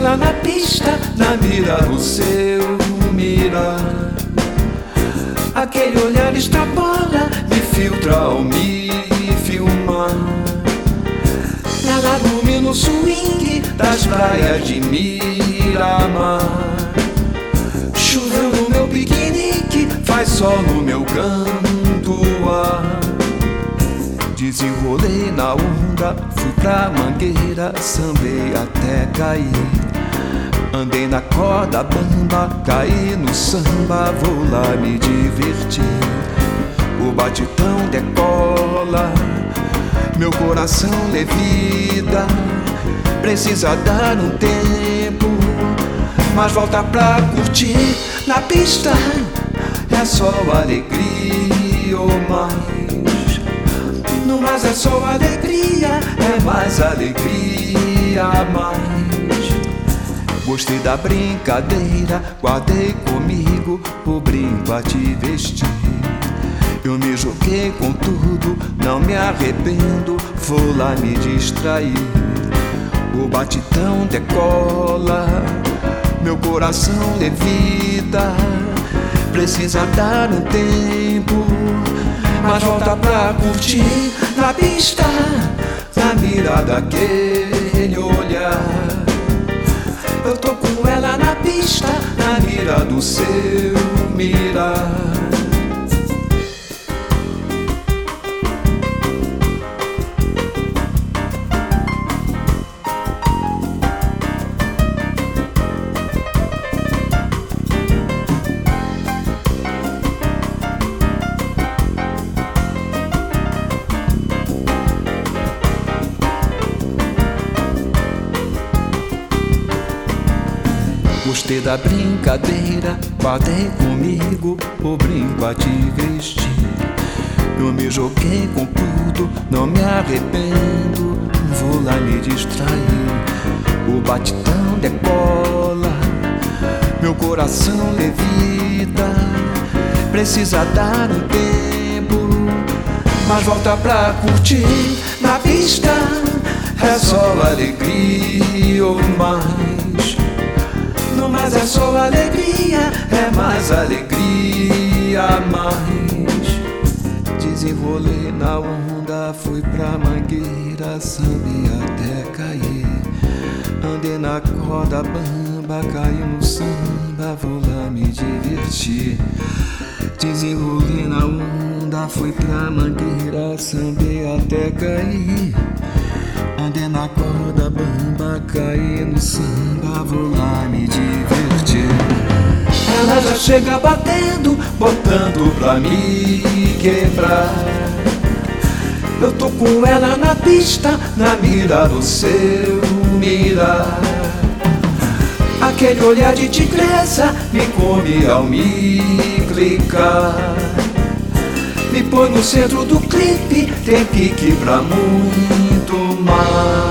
ela na pista, na mira do seu mirar. Aquele olhar extrapola, me filtra ao me filmar. Ela domina o swing das praias de Miramar. Choveu no meu piquenique, faz sol no meu canto ar. Desenrolei na onda, fui pra mangueira, sambei até cair. Andei na corda bamba, caí no samba, vou lá me divertir. O batidão decola, meu coração levida. Precisa dar um tempo, mas volta pra curtir na pista. É só alegria ou mais. No mais é só alegria, é mais alegria mais. Gostei da brincadeira, guardei comigo o brinco a te vestir. Eu me joguei com tudo, não me arrependo, vou lá me distrair. O batidão decola, meu coração levita. Precisa dar um tempo, mas volta pra curtir na pista, na mira daquele do seu Gostei da brincadeira, guardei comigo o brinco a te vestir. Eu me joguei com tudo, não me arrependo, vou lá me distrair. O batidão decola, meu coração levita. Precisa dar um tempo, mas volta pra curtir na pista. É só alegria ou mais. No mais é só alegria, é mais alegria, mais. Desenrolei na onda, fui pra mangueira, sambi até cair. Andei na corda bamba, caí no samba, vou lá me divertir. Desenrolei na onda, fui pra mangueira, sambi até cair. Andei na corda caí no samba, vou lá me divertir. Ela já chega batendo, botando pra me quebrar. Eu tô com ela na pista, na mira do seu mirar. Aquele olhar de tigresa me come ao me clicar. Me põe no centro do clipe, tem pique pra muito mais.